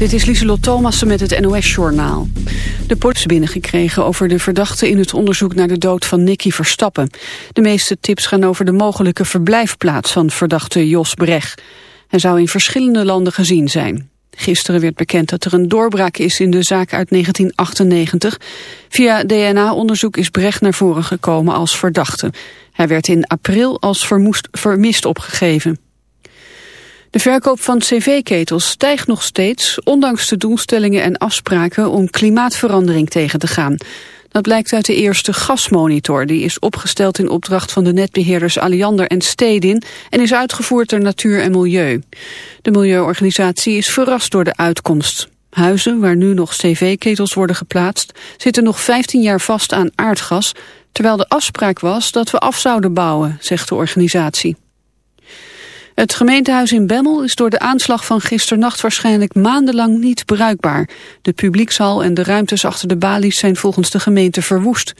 Dit is Lieselot Thomassen met het NOS-journaal. De politie binnengekregen over de verdachte in het onderzoek naar de dood van Nicky Verstappen. De meeste tips gaan over de mogelijke verblijfplaats van verdachte Jos Breg. Hij zou in verschillende landen gezien zijn. Gisteren werd bekend dat er een doorbraak is in de zaak uit 1998. Via DNA-onderzoek is Brecht naar voren gekomen als verdachte. Hij werd in april als vermist opgegeven. De verkoop van cv-ketels stijgt nog steeds, ondanks de doelstellingen en afspraken om klimaatverandering tegen te gaan. Dat blijkt uit de eerste gasmonitor, die is opgesteld in opdracht van de netbeheerders Alliander en Stedin en is uitgevoerd door Natuur en Milieu. De milieuorganisatie is verrast door de uitkomst. Huizen waar nu nog cv-ketels worden geplaatst zitten nog 15 jaar vast aan aardgas, terwijl de afspraak was dat we af zouden bouwen, zegt de organisatie. Het gemeentehuis in Bemmel is door de aanslag van gisternacht waarschijnlijk maandenlang niet bruikbaar. De publiekshal en de ruimtes achter de balies zijn volgens de gemeente verwoest.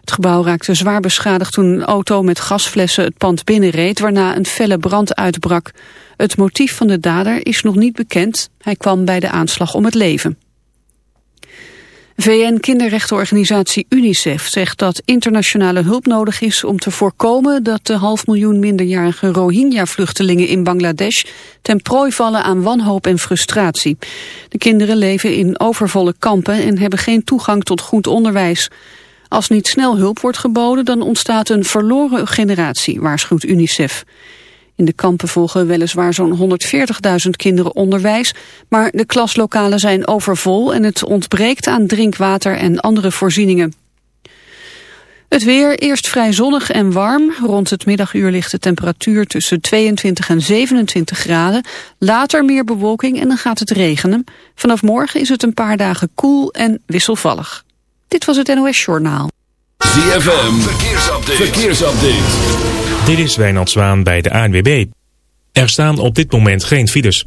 Het gebouw raakte zwaar beschadigd toen een auto met gasflessen het pand binnenreed, waarna een felle brand uitbrak. Het motief van de dader is nog niet bekend. Hij kwam bij de aanslag om het leven. VN-kinderrechtenorganisatie UNICEF zegt dat internationale hulp nodig is om te voorkomen dat de half miljoen minderjarige Rohingya-vluchtelingen in Bangladesh ten prooi vallen aan wanhoop en frustratie. De kinderen leven in overvolle kampen en hebben geen toegang tot goed onderwijs. Als niet snel hulp wordt geboden, dan ontstaat een verloren generatie, waarschuwt UNICEF. In de kampen volgen weliswaar zo'n 140.000 kinderen onderwijs, maar de klaslokalen zijn overvol en het ontbreekt aan drinkwater en andere voorzieningen. Het weer, eerst vrij zonnig en warm. Rond het middaguur ligt de temperatuur tussen 22 en 27 graden. Later meer bewolking en dan gaat het regenen. Vanaf morgen is het een paar dagen koel en wisselvallig. Dit was het NOS Journaal. ZFM, verkeersupdate. verkeersupdate. Dit is Wijnand Zwaan bij de ANWB. Er staan op dit moment geen files.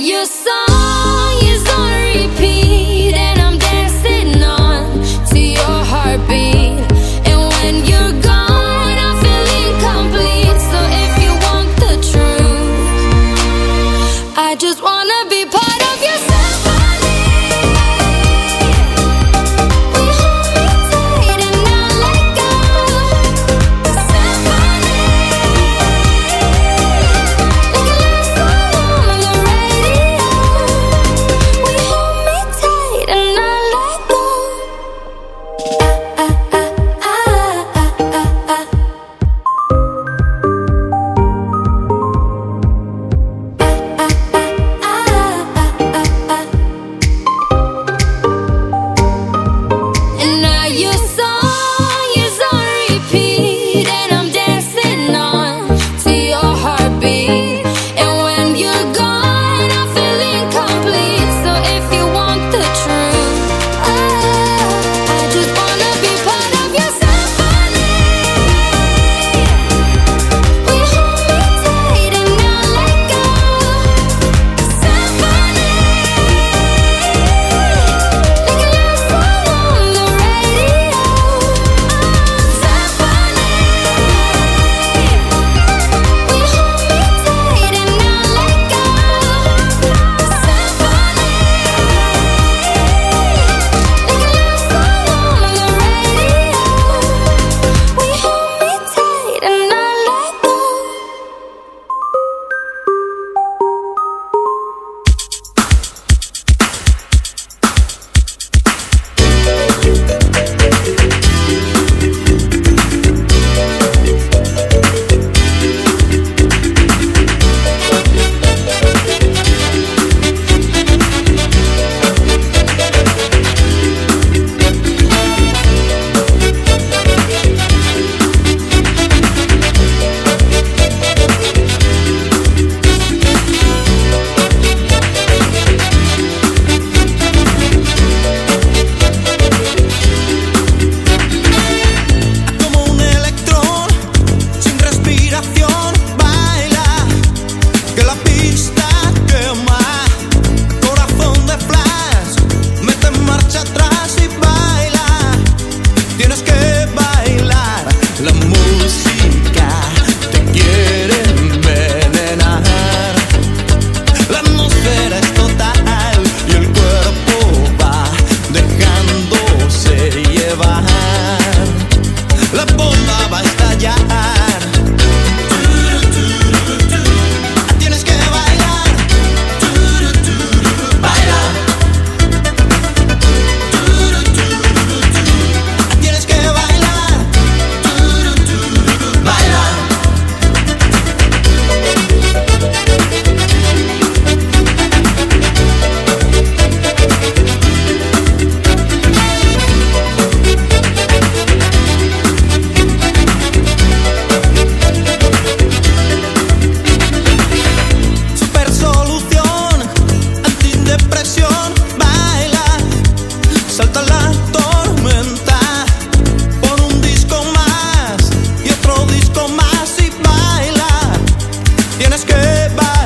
your song tienes que.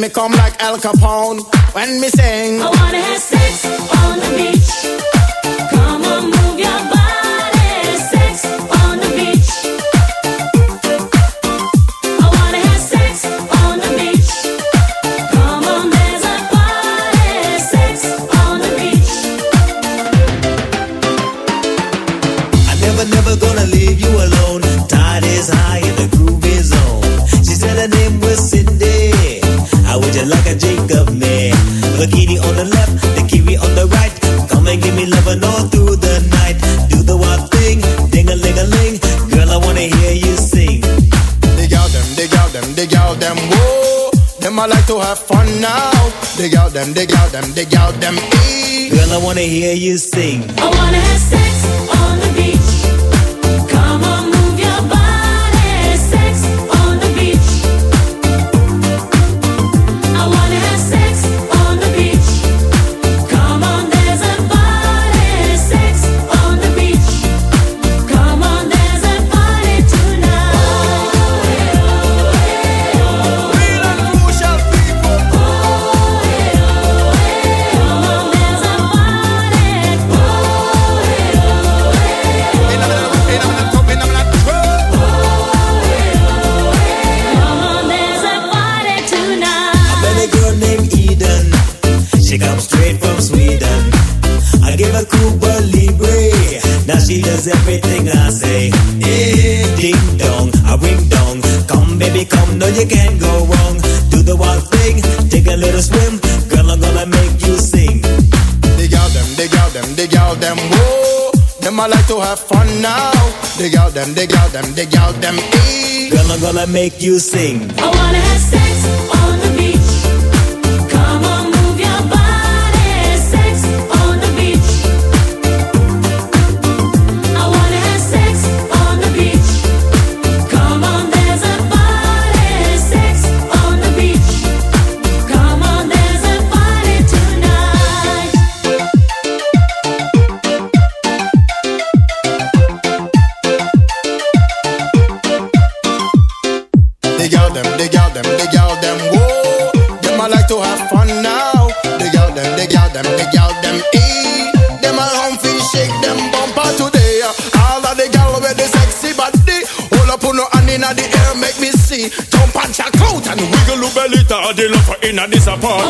me come like Al Capone when me sing. them, them. Eh. Girl, I wanna hear you sing. I wanna them, the girl them, the girl them. Hey. Gonna make you sing. I wanna inna this apart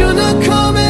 should've come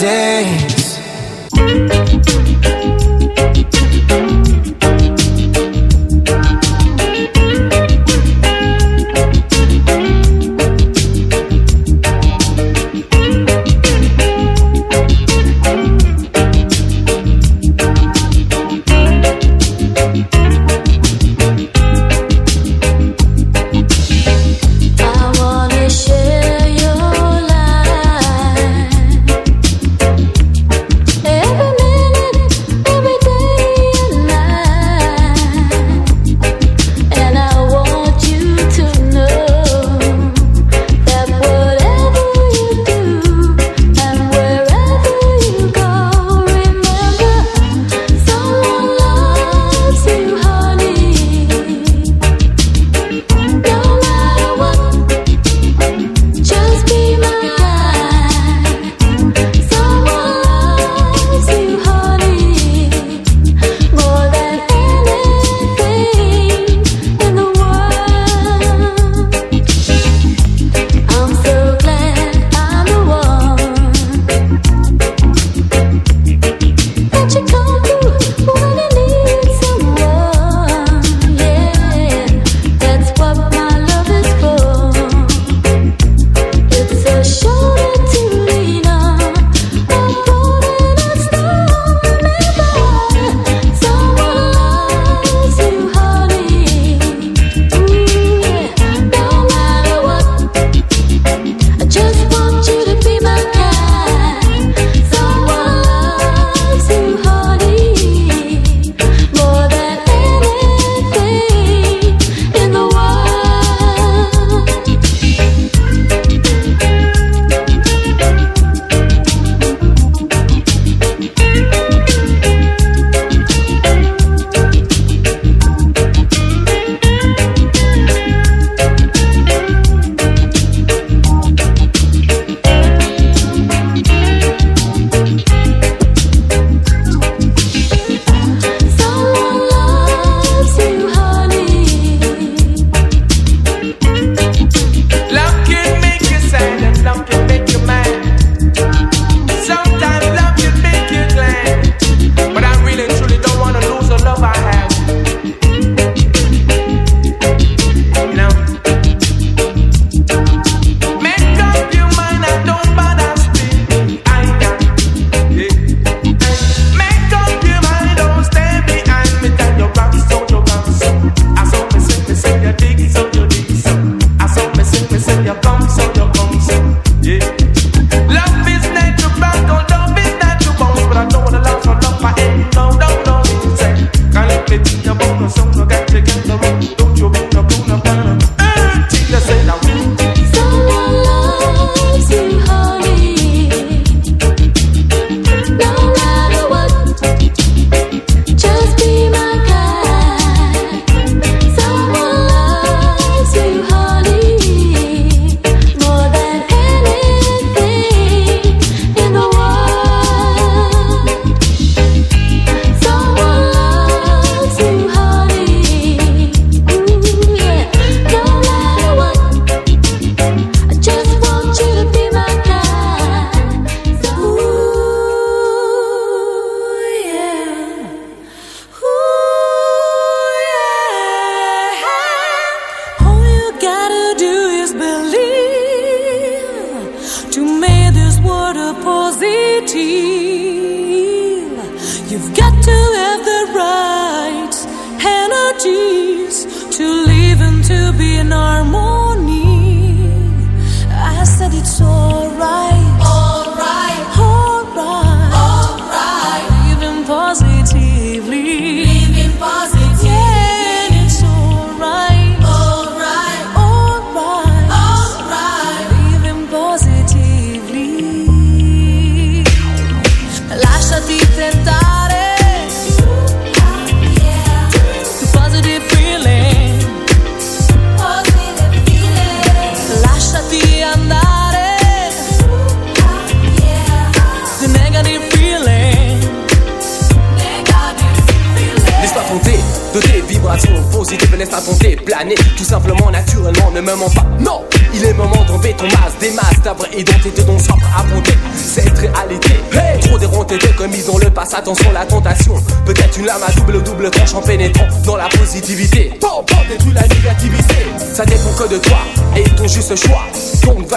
day.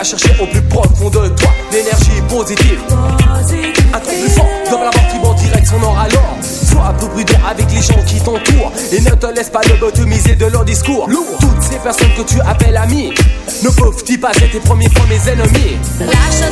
Chercher au plus profond de toi l'énergie positive. positive. Un truc plus fort dans la mort qui direct son or alors. Sois un peu prudent avec les gens qui t'entourent et ne te laisse pas lobotomiser de leur discours. Lourd. Toutes ces personnes que tu appelles amis ne peuvent-ils pas être tes premiers premiers ennemis? Lâche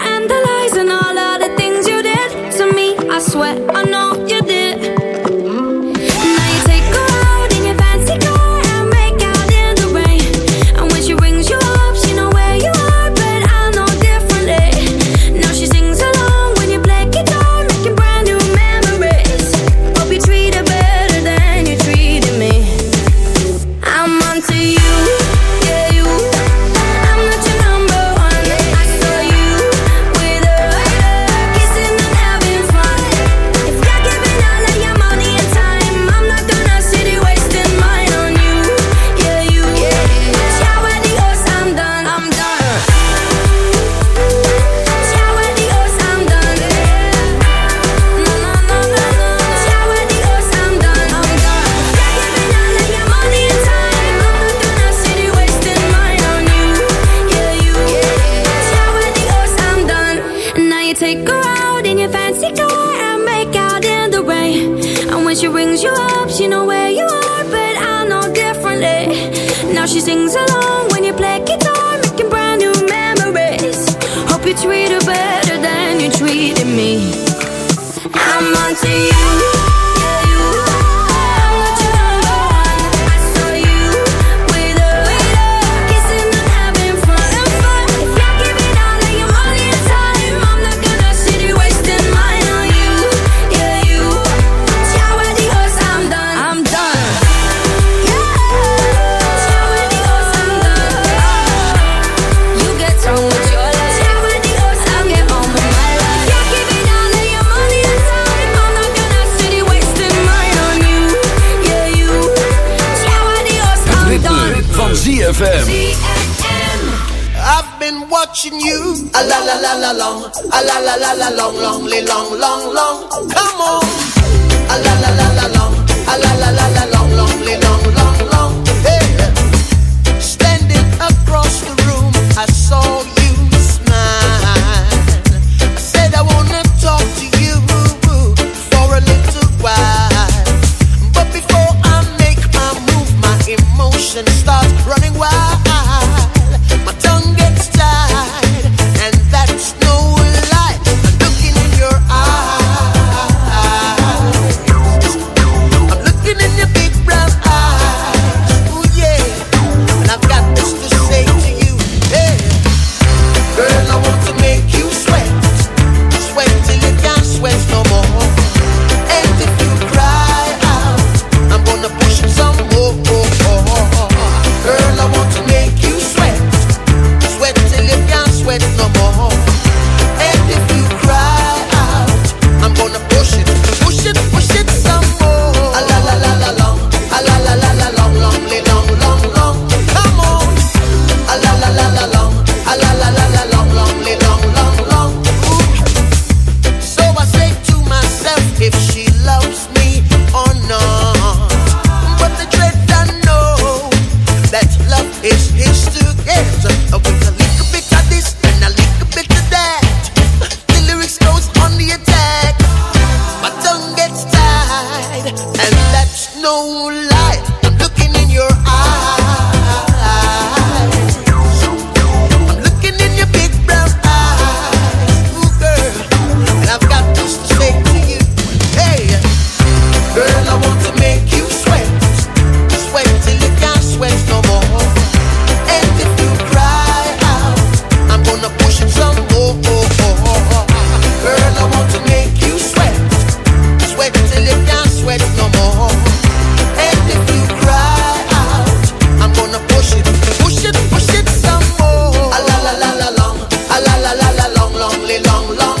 and stop. la long, long, long, long.